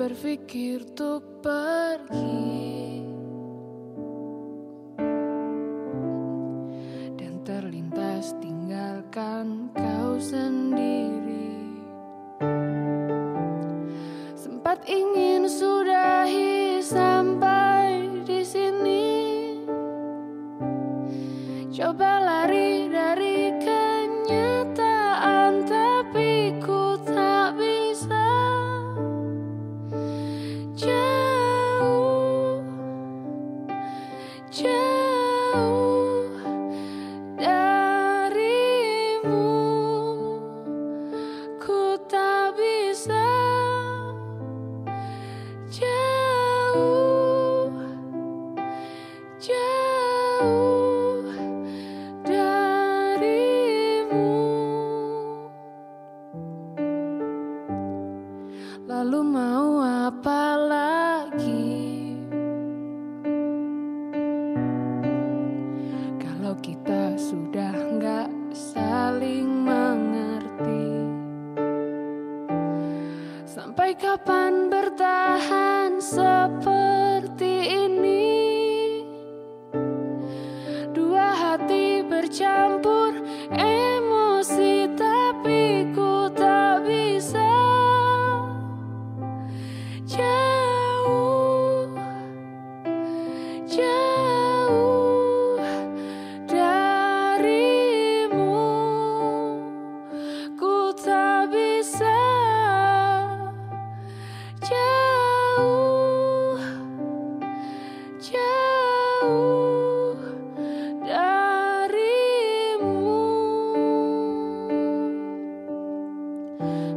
berpikir untuk pergi. Dan terlintas tinggalkan kau sendiri. Sempat ingin sudahi sampai di sini. Coba lari dari kenyataan Lalu mau apa lagi sudah nggak saling mengerti. Sampai kapan bertahan seperti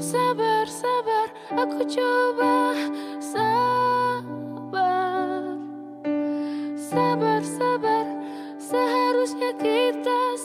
Sabar, sabar, aku coba. Sabar. Sabar, sabar, seharusnya kita